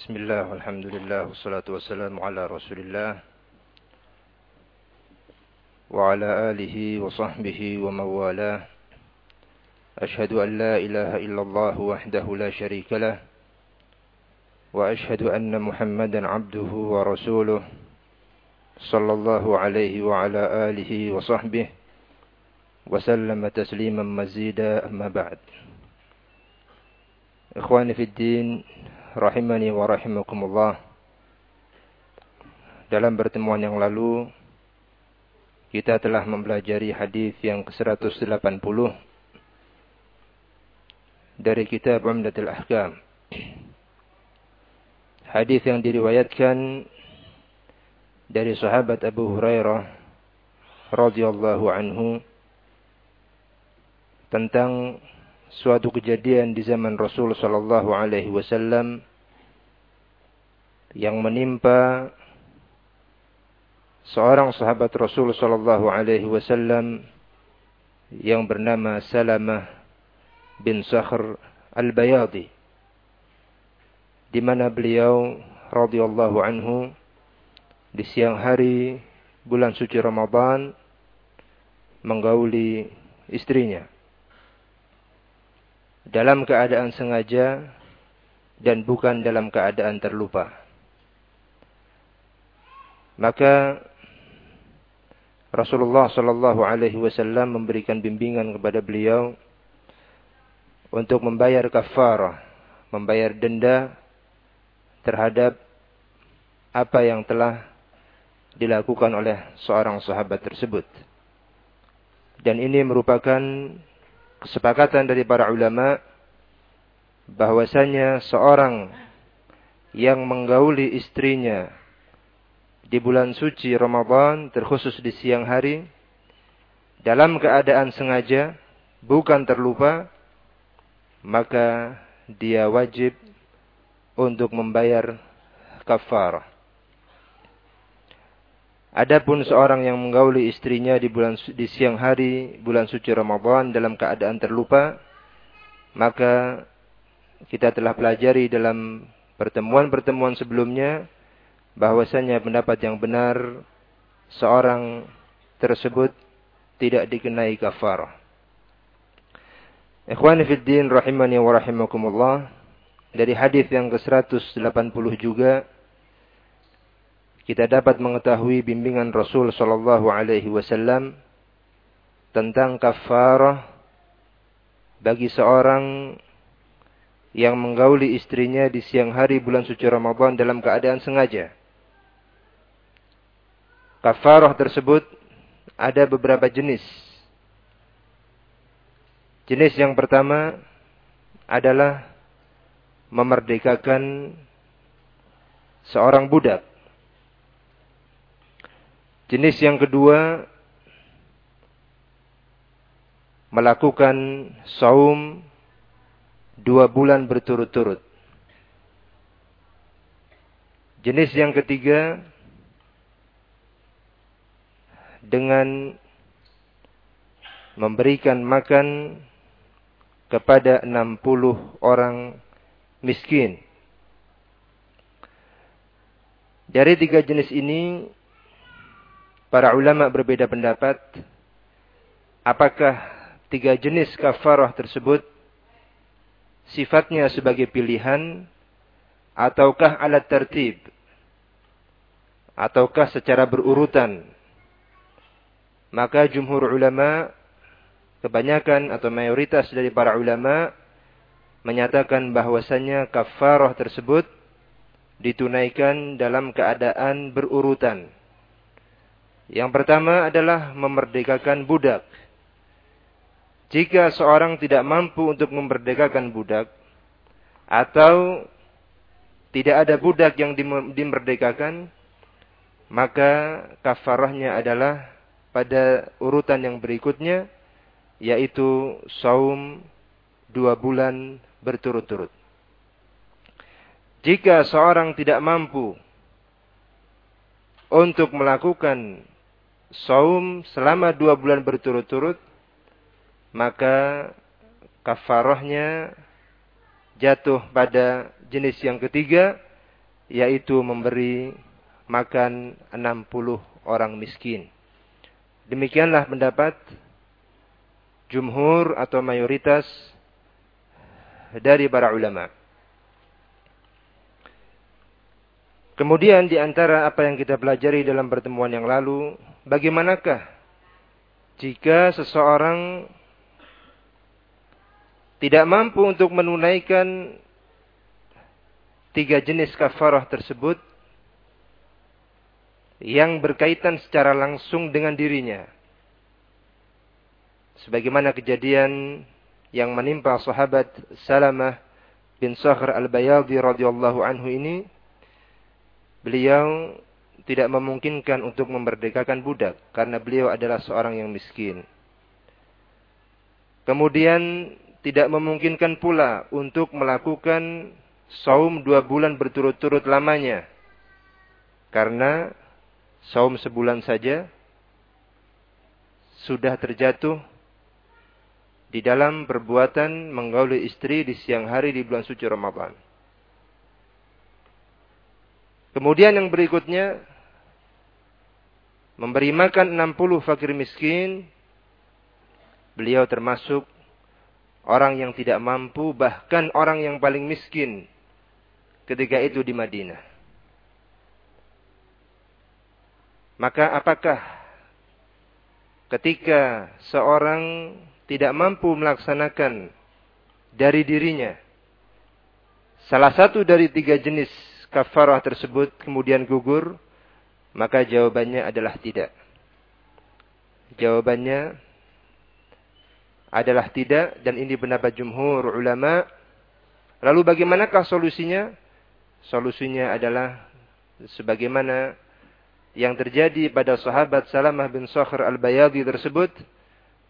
بسم الله والحمد لله والصلاة والسلام على رسول الله وعلى آله وصحبه ومن والاه أشهد أن لا إله إلا الله وحده لا شريك له وأشهد أن محمدا عبده ورسوله صلى الله عليه وعلى آله وصحبه وسلم تسليما مزيدا أما بعد إخواني في الدين rahimani wa rahimakumullah. Dalam pertemuan yang lalu kita telah mempelajari hadis yang ke-180 dari kitab Umdatul Ahkam. Hadis yang diriwayatkan dari sahabat Abu Hurairah radhiyallahu anhu tentang suatu kejadian di zaman Rasul sallallahu alaihi wasallam yang menimpa seorang sahabat Rasul sallallahu alaihi wasallam yang bernama Salamah bin Sakhr Al-Bayadi di mana beliau radhiyallahu anhu di siang hari bulan suci Ramadan menggauli istrinya dalam keadaan sengaja dan bukan dalam keadaan terlupa. Maka Rasulullah Shallallahu Alaihi Wasallam memberikan bimbingan kepada beliau untuk membayar kafarah, membayar denda terhadap apa yang telah dilakukan oleh seorang sahabat tersebut. Dan ini merupakan kesepakatan dari para ulama bahwasanya seorang yang menggauli istrinya di bulan suci Ramadan terkhusus di siang hari dalam keadaan sengaja bukan terlupa maka dia wajib untuk membayar kafarah Adapun seorang yang menggauli istrinya di bulan di siang hari bulan suci Ramadan dalam keadaan terlupa, maka kita telah pelajari dalam pertemuan-pertemuan sebelumnya bahwasanya pendapat yang benar seorang tersebut tidak dikenai kafarah. Ikhwani fid din rahimani wa rahimakumullah. Dari hadis yang ke-180 juga kita dapat mengetahui bimbingan Rasul Shallallahu Alaihi Wasallam tentang kafarah bagi seorang yang menggauli istrinya di siang hari bulan suci Ramadan dalam keadaan sengaja. Kafarah tersebut ada beberapa jenis. Jenis yang pertama adalah memerdekakan seorang budak. Jenis yang kedua melakukan saum dua bulan berturut-turut. Jenis yang ketiga dengan memberikan makan kepada 60 orang miskin. Dari tiga jenis ini Para ulama berbeda pendapat apakah tiga jenis kafarah tersebut sifatnya sebagai pilihan ataukah alat tertib? Ataukah secara berurutan? Maka jumhur ulama kebanyakan atau mayoritas dari para ulama menyatakan bahwasanya kafarah tersebut ditunaikan dalam keadaan berurutan yang pertama adalah memerdekakan budak. Jika seorang tidak mampu untuk memerdekakan budak atau tidak ada budak yang dimerdekakan, maka kafarahnya adalah pada urutan yang berikutnya, yaitu saum dua bulan berturut-turut. Jika seorang tidak mampu untuk melakukan saum selama dua bulan berturut-turut, maka kafarahnya jatuh pada jenis yang ketiga, yaitu memberi makan 60 orang miskin. Demikianlah pendapat jumhur atau mayoritas dari para ulama. Kemudian di antara apa yang kita pelajari dalam pertemuan yang lalu, bagaimanakah jika seseorang tidak mampu untuk menunaikan tiga jenis kafarah tersebut yang berkaitan secara langsung dengan dirinya. Sebagaimana kejadian yang menimpa sahabat Salamah bin Sakhr al-Bayadi radhiyallahu anhu ini, beliau tidak memungkinkan untuk memerdekakan budak karena beliau adalah seorang yang miskin. Kemudian tidak memungkinkan pula untuk melakukan saum dua bulan berturut-turut lamanya. Karena saum sebulan saja sudah terjatuh di dalam perbuatan menggauli istri di siang hari di bulan suci Ramadan. Kemudian yang berikutnya memberi makan 60 fakir miskin. Beliau termasuk orang yang tidak mampu bahkan orang yang paling miskin ketika itu di Madinah. Maka apakah ketika seorang tidak mampu melaksanakan dari dirinya salah satu dari tiga jenis kafarah tersebut kemudian gugur, maka jawabannya adalah tidak. Jawabannya adalah tidak dan ini pendapat jumhur ulama. Lalu bagaimanakah solusinya? Solusinya adalah sebagaimana yang terjadi pada sahabat Salamah bin Sakhr al-Bayadi tersebut,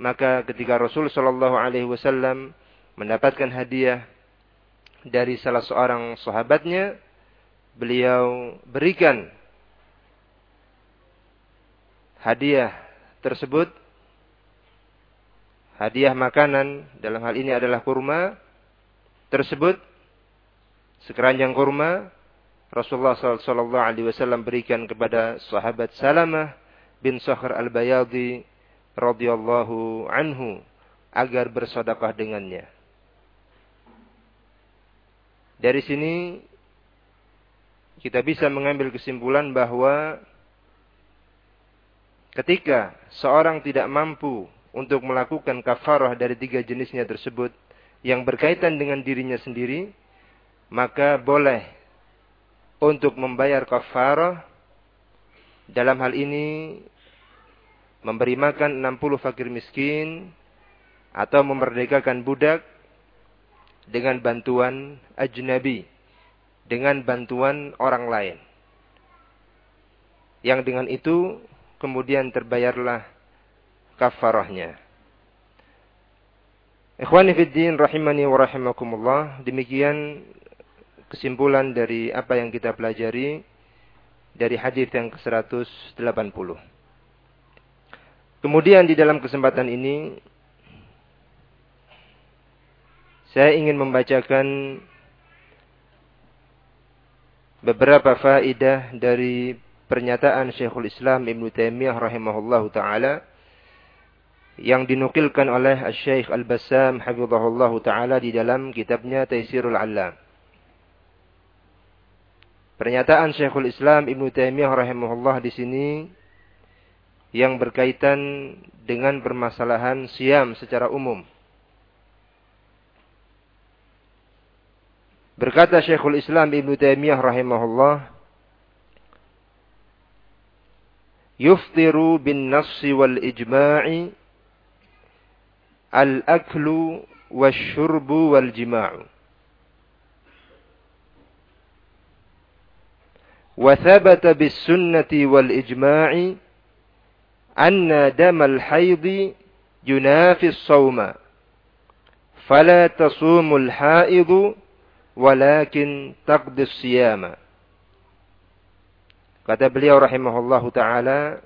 maka ketika Rasul Shallallahu Alaihi Wasallam mendapatkan hadiah dari salah seorang sahabatnya, beliau berikan hadiah tersebut, hadiah makanan dalam hal ini adalah kurma tersebut, sekeranjang kurma Rasulullah sallallahu alaihi wasallam berikan kepada sahabat Salamah bin Sakhr al-Bayadi radhiyallahu anhu agar bersedekah dengannya. Dari sini kita bisa mengambil kesimpulan bahwa ketika seorang tidak mampu untuk melakukan kafarah dari tiga jenisnya tersebut yang berkaitan dengan dirinya sendiri, maka boleh untuk membayar kafarah. Dalam hal ini memberi makan 60 fakir miskin atau memerdekakan budak dengan bantuan ajnabi dengan bantuan orang lain. Yang dengan itu kemudian terbayarlah kafarahnya. Ikhwani fiddin rahimani wa rahimakumullah. Demikian kesimpulan dari apa yang kita pelajari dari hadis yang ke-180. Kemudian di dalam kesempatan ini saya ingin membacakan beberapa faidah dari pernyataan Syekhul Islam Ibn Taimiyah rahimahullahu taala yang dinukilkan oleh Syekh Al-Bassam hafizahullahu taala di dalam kitabnya Taisirul Alam. Pernyataan Syekhul Islam Ibn Taimiyah rahimahullah di sini yang berkaitan dengan permasalahan siam secara umum. Berkata Syekhul Islam Ibn Taimiyah rahimahullah, yuftiru bin nassi wal ijma'i al-aklu wal-syurbu wal-jima'u. وثبت بالسنة والإجماع أن دم الحيض ينافي الصوم فلا تصوم الحائض walakin taqdis siyama. Kata beliau rahimahullahu taala,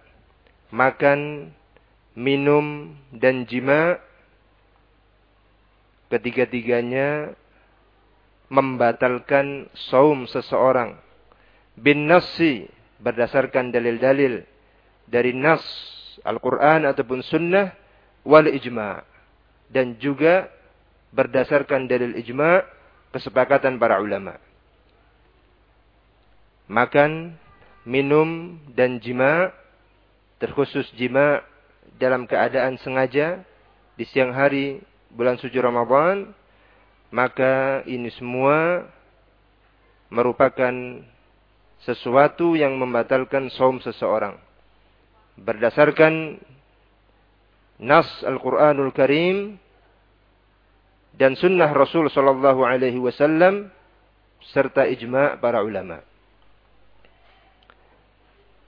makan, minum dan jima ketiga-tiganya membatalkan saum seseorang bin nasi berdasarkan dalil-dalil dari nas Al-Qur'an ataupun sunnah wal ijma dan juga berdasarkan dalil ijma' kesepakatan para ulama. Makan, minum, dan jima' terkhusus jima' dalam keadaan sengaja di siang hari bulan suci Ramadan, maka ini semua merupakan sesuatu yang membatalkan saum seseorang. Berdasarkan nas Al-Quranul Karim dan sunnah Rasul Sallallahu Alaihi Wasallam serta ijma para ulama.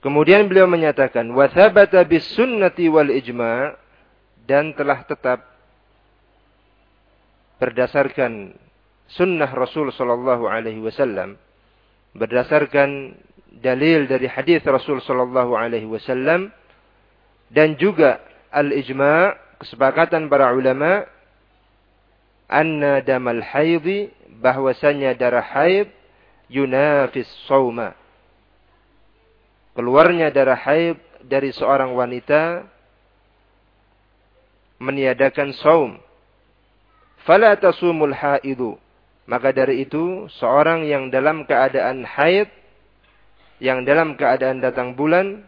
Kemudian beliau menyatakan, "Wathabata bis sunnati wal ijma' dan telah tetap berdasarkan sunnah Rasul sallallahu alaihi wasallam berdasarkan dalil dari hadis Rasul sallallahu alaihi wasallam dan juga al-ijma' kesepakatan para ulama anna damal haidhi bahwasanya darah haid yunafis sauma keluarnya darah haid dari seorang wanita meniadakan saum. Fala tasumul haidu. Maka dari itu seorang yang dalam keadaan haid yang dalam keadaan datang bulan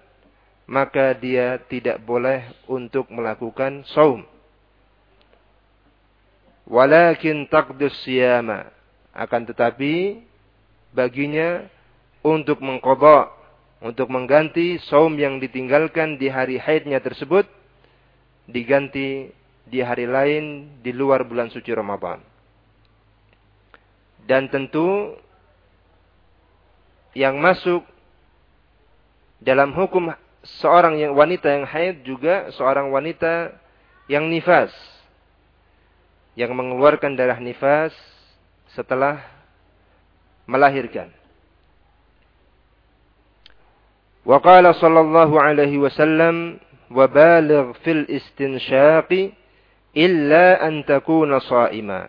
maka dia tidak boleh untuk melakukan saum. Walakin taqdus siyama akan tetapi baginya untuk mengkodok untuk mengganti saum yang ditinggalkan di hari haidnya tersebut diganti di hari lain di luar bulan suci Ramadan. Dan tentu yang masuk dalam hukum seorang yang wanita yang haid juga seorang wanita yang nifas yang mengeluarkan darah nifas setelah melahirkan. Wa qala sallallahu alaihi wasallam wa baligh fil istinshaqi illa an takuna sha'ima.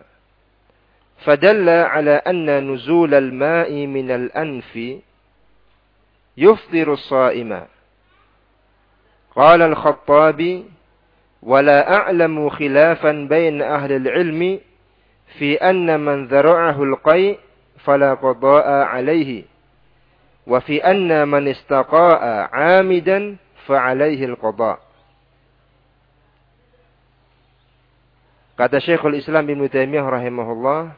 Fadalla ala anna nuzul al-ma'i min al-anfi yufthiru sha'ima. Qala al-Khattabi ولا أعلم خلافا بين أهل العلم في أن من ذرعه القيء فلا قضاء عليه fi anna man istaqa'a 'amidan fa'alaihi al-qada. Kata Syekhul Islam Ibn Taimiyah rahimahullah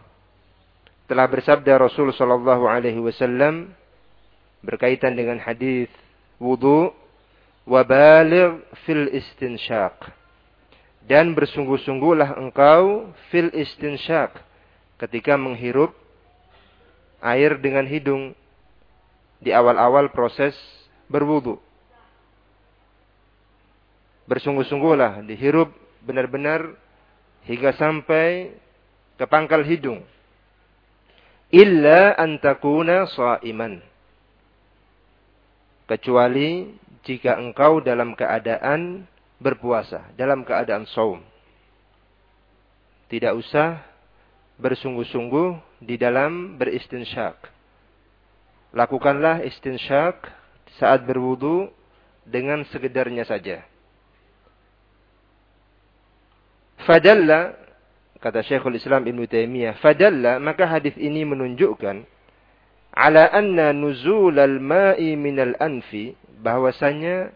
telah bersabda Rasul sallallahu alaihi wasallam berkaitan dengan hadis wudu wa baligh fil istinsyaq dan bersungguh-sungguhlah engkau fil istinsyaq ketika menghirup air dengan hidung di awal-awal proses berwudu. Bersungguh-sungguhlah dihirup benar-benar hingga sampai ke pangkal hidung. Illa antakuna sa'iman. Kecuali jika engkau dalam keadaan berpuasa, dalam keadaan saum. Tidak usah bersungguh-sungguh di dalam beristinsyak lakukanlah istinsyak saat berwudu dengan sekedarnya saja. Fadalla kata Syekhul Islam Ibn Taimiyah, fadalla maka hadis ini menunjukkan ala anna nuzul al-ma'i min al-anfi bahwasanya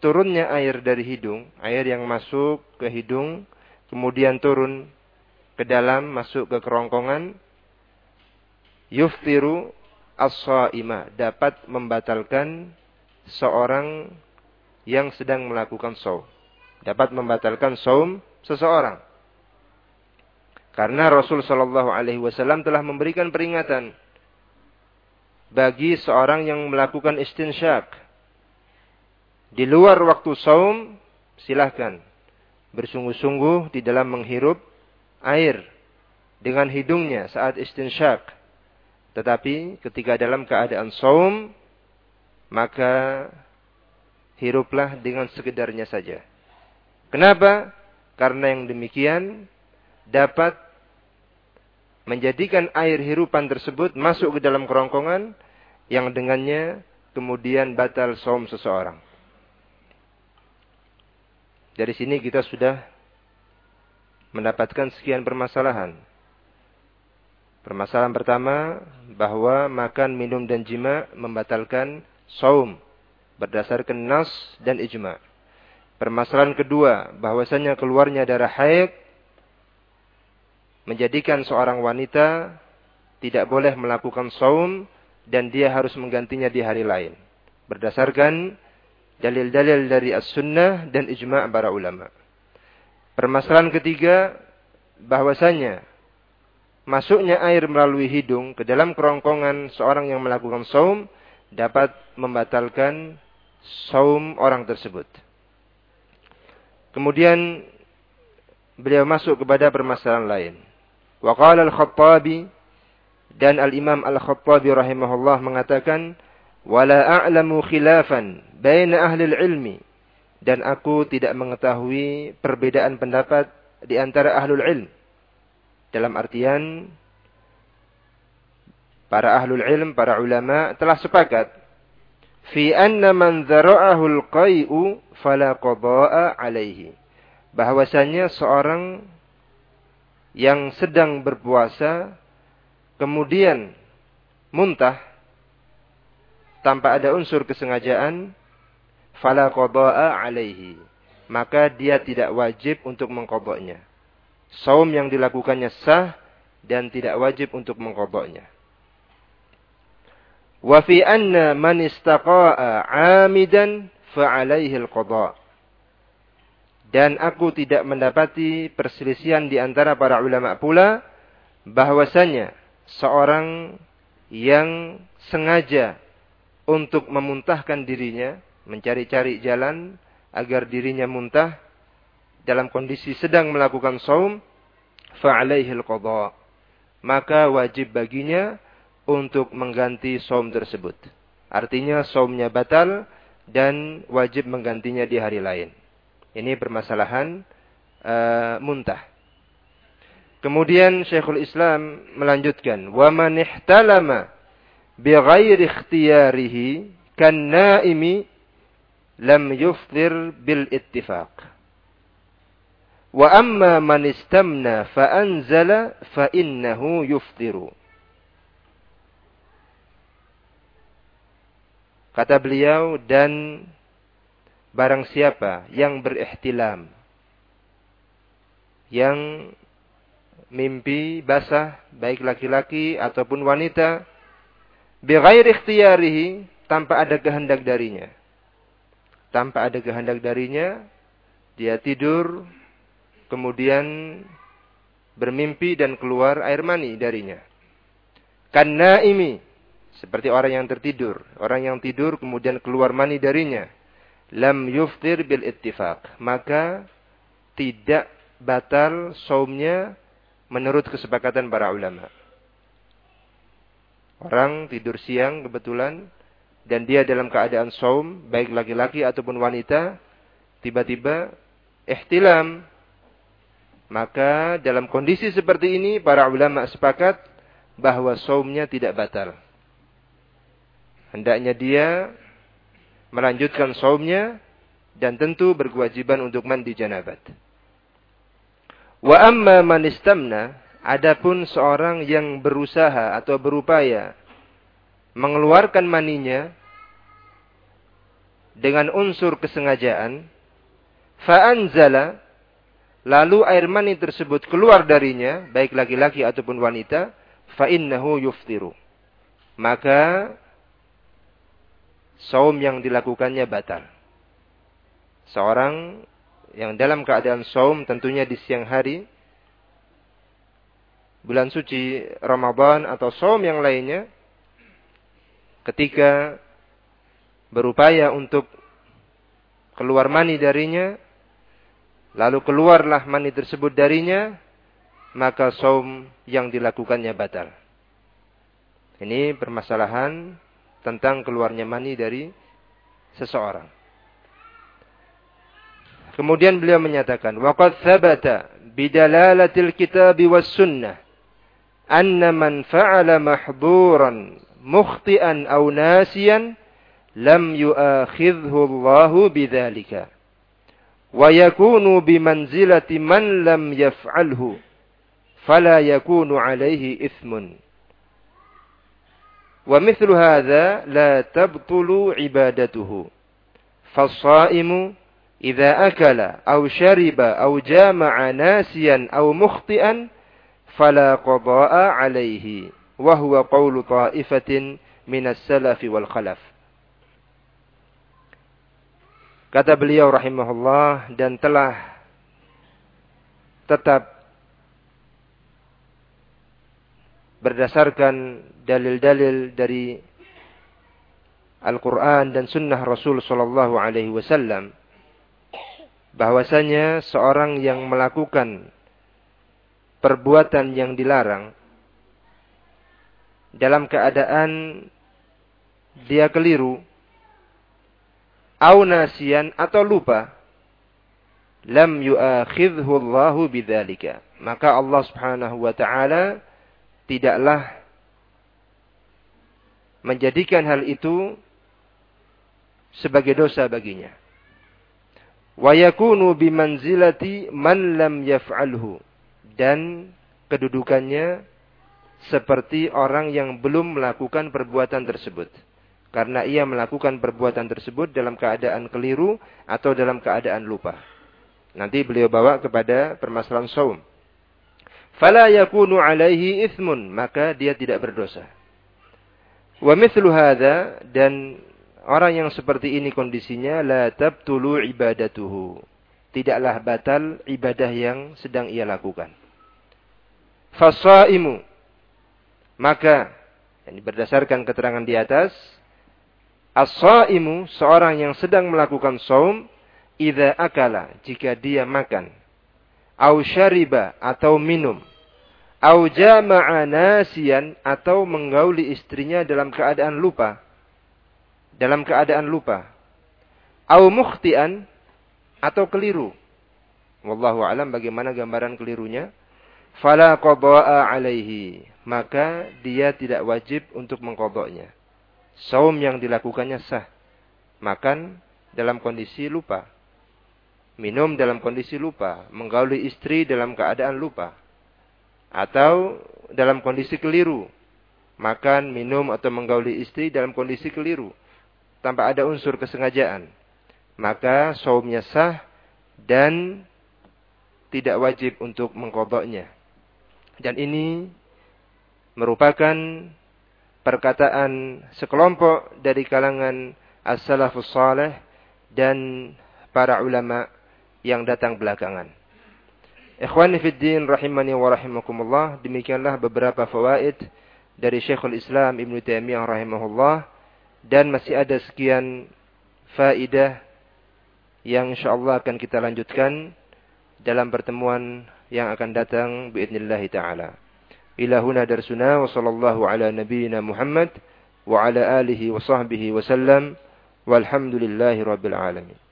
turunnya air dari hidung, air yang masuk ke hidung kemudian turun ke dalam masuk ke kerongkongan yuftiru as-saima dapat membatalkan seorang yang sedang melakukan saum. Dapat membatalkan saum seseorang. Karena Rasul Shallallahu Alaihi Wasallam telah memberikan peringatan bagi seorang yang melakukan istinsyak di luar waktu saum, silahkan bersungguh-sungguh di dalam menghirup air dengan hidungnya saat istinsyak tetapi ketika dalam keadaan saum, maka hiruplah dengan sekedarnya saja. Kenapa? Karena yang demikian dapat menjadikan air hirupan tersebut masuk ke dalam kerongkongan yang dengannya kemudian batal saum seseorang. Dari sini kita sudah mendapatkan sekian permasalahan. Permasalahan pertama bahwa makan, minum dan jima membatalkan saum berdasarkan nas dan ijma. Permasalahan kedua bahwasanya keluarnya darah haid menjadikan seorang wanita tidak boleh melakukan saum dan dia harus menggantinya di hari lain berdasarkan dalil-dalil dari as-sunnah dan ijma' para ulama. Permasalahan ketiga, bahwasanya masuknya air melalui hidung ke dalam kerongkongan seorang yang melakukan saum dapat membatalkan saum orang tersebut. Kemudian beliau masuk kepada permasalahan lain. Wa qala al-Khattabi dan al-Imam al-Khattabi rahimahullah mengatakan wala a'lamu khilafan baina ahli ilmi dan aku tidak mengetahui perbedaan pendapat di antara ahlul ilm. Dalam artian para ahlul ilm para ulama telah sepakat fi anna man dzara'ahu al-qai'u fala qada'a alaihi bahwasanya seorang yang sedang berpuasa kemudian muntah tanpa ada unsur kesengajaan, fala qada'a alaihi. Maka dia tidak wajib untuk mengkodoknya. Saum yang dilakukannya sah dan tidak wajib untuk mengkodoknya. Wa fi anna man istaqa'a 'amidan fa'alaihi al-qada'. Dan aku tidak mendapati perselisihan di antara para ulama pula bahwasanya seorang yang sengaja untuk memuntahkan dirinya, mencari-cari jalan agar dirinya muntah dalam kondisi sedang melakukan saum, fa'alaihil qadha. Maka wajib baginya untuk mengganti saum tersebut. Artinya saumnya batal dan wajib menggantinya di hari lain. Ini permasalahan uh, muntah. Kemudian Syekhul Islam melanjutkan, "Wa man ihtalama بغير اختياره كالنائم لم يفطر بالاتفاق. وأما من استمنى فأنزل فإنه يفطر. Kata beliau dan barang siapa yang berihtilam yang mimpi basah baik laki-laki ataupun wanita Bighairi ikhtiyarihi tanpa ada kehendak darinya. Tanpa ada kehendak darinya, dia tidur, kemudian bermimpi dan keluar air mani darinya. Karena ini seperti orang yang tertidur, orang yang tidur kemudian keluar mani darinya. Lam yuftir bil ittifaq, maka tidak batal saumnya menurut kesepakatan para ulama. Orang tidur siang kebetulan dan dia dalam keadaan saum, baik laki-laki ataupun wanita, tiba-tiba ihtilam. Maka dalam kondisi seperti ini para ulama sepakat bahwa saumnya tidak batal. Hendaknya dia melanjutkan saumnya dan tentu berkewajiban untuk mandi janabat. Wa amma man istamna Adapun seorang yang berusaha atau berupaya mengeluarkan maninya dengan unsur kesengajaan, fa'anzala, lalu air mani tersebut keluar darinya, baik laki-laki ataupun wanita, fa'innahu yuftiru. Maka, saum yang dilakukannya batal. Seorang yang dalam keadaan saum tentunya di siang hari, bulan suci Ramadan atau som yang lainnya, ketika berupaya untuk keluar mani darinya, lalu keluarlah mani tersebut darinya, maka som yang dilakukannya batal. Ini permasalahan tentang keluarnya mani dari seseorang. Kemudian beliau menyatakan, "Waqad thabata bidalalatil kitab was sunnah anna man fa'ala mahduran mukhti'an aw nasiyan lam yu'akhidhu Allahu bidzalika wa yakunu bimanzilati man lam yaf'alhu fala yakunu alaihi ithmun wa mithlu hadha la tabtulu ibadatuhu fasaimu idza akala aw shariba aw jama'a nasiyan aw mukhti'an alaihi wa huwa qawlu ta'ifatin minas salafi wal khalaf Kata beliau rahimahullah dan telah tetap berdasarkan dalil-dalil dari Al-Quran dan Sunnah Rasul Sallallahu Alaihi Wasallam bahwasanya seorang yang melakukan perbuatan yang dilarang. Dalam keadaan dia keliru au nasian atau lupa lam yu'akhidhu Allahu bidzalika. Maka Allah Subhanahu wa taala tidaklah menjadikan hal itu sebagai dosa baginya. Wa yakunu bimanzilati man lam yaf'alhu dan kedudukannya seperti orang yang belum melakukan perbuatan tersebut karena ia melakukan perbuatan tersebut dalam keadaan keliru atau dalam keadaan lupa. Nanti beliau bawa kepada permasalahan saum. Fala yakunu alaihi ithmun, maka dia tidak berdosa. Wa mithlu hadha dan orang yang seperti ini kondisinya la tabtulu ibadatuhu. Tidaklah batal ibadah yang sedang ia lakukan. Fasaimu. Maka ini berdasarkan keterangan di atas As-saimu seorang yang sedang melakukan saum idza akala jika dia makan au syariba atau minum au jama'a nasiyan atau menggauli istrinya dalam keadaan lupa dalam keadaan lupa au mukhtian atau keliru. Wallahu alam bagaimana gambaran kelirunya fala qada'a alaihi maka dia tidak wajib untuk mengkodoknya saum yang dilakukannya sah. Makan dalam kondisi lupa. Minum dalam kondisi lupa. Menggauli istri dalam keadaan lupa. Atau dalam kondisi keliru. Makan, minum, atau menggauli istri dalam kondisi keliru. Tanpa ada unsur kesengajaan. Maka saumnya sah dan tidak wajib untuk mengkodoknya. Dan ini merupakan perkataan sekelompok dari kalangan as-salafus salih dan para ulama yang datang belakangan. Ikhwani fid din rahimani wa rahimakumullah, demikianlah beberapa fawaid dari Syekhul Islam Ibn Taimiyah rahimahullah dan masih ada sekian faidah yang insyaallah akan kita lanjutkan dalam pertemuan yang akan datang باذنillah taala. إلى هنا درسنا وصلى الله على نبينا محمد وعلى آله وصحبه وسلم والحمد لله رب العالمين